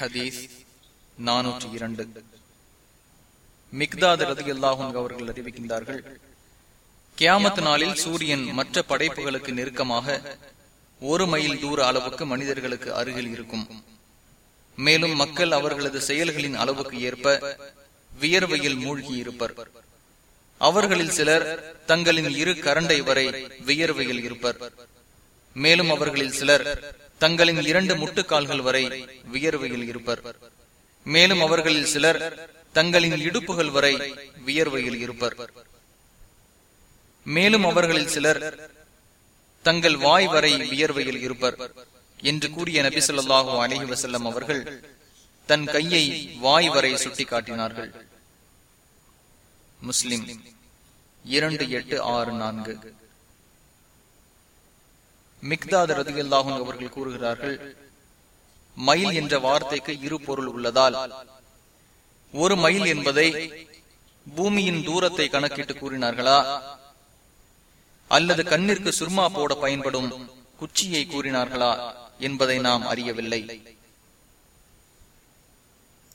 ஹதீஸ் நானூற்றி இரண்டு. மிக்தாத் ரதி அல்லாஹும் அவர்கள் அறிவிக்கின்றார்கள் கியாமத் நாளில் சூரியன் மற்ற படைப்புகளுக்கு நெருக்கமாக ஒரு மைல் தூர அளவுக்கு மனிதர்களுக்கு அருகில் இருக்கும். மேலும் மக்கள் அவர்களது செயல்களின் அளவுக்கு ஏற்ப வியர்வையில் மூழ்கி இருப்பர் அவர்களில் சிலர் தங்களின் இரு கரண்டை வரை வியர்வையில் இருப்பர். மேலும் அவர்களில் சிலர் தங்களின் இரண்டு முட்டுக்கால்கள் வரை வியர்வையில் இருப்பர். மேலும் அவர்களில் சிலர் தங்களின் இடுப்புகள் வரை வியர்வையில் இருப்பர். மேலும் அவர்களில் சிலர் தங்கள் வாய் வரை வியர்வையில் இருப்பர் என்று கூறிய நபி சொல்லாஹு அலஹி வசல்லம் அவர்கள் தன் கையை வாய் வரை சுட்டிக்காட்டினார்கள். முஸ்லிம் இரண்டு எட்டு ஆறு நான்கு. மிக்தாத் ரதியல்லாஹும் அவர்கள் கூறுகிறார்கள் மயில் என்ற வார்த்தைக்கு இரு பொருள் உள்ளதால் ஒரு மைல் என்பதை பூமியின் தூரத்தை கணக்கிட்டு கூறினார்களா? அல்லது கண்ணிற்கு சுர்மா போட பயன்படும் குச்சியை கூறினார்களா? என்பதை நாம் அறியவில்லை.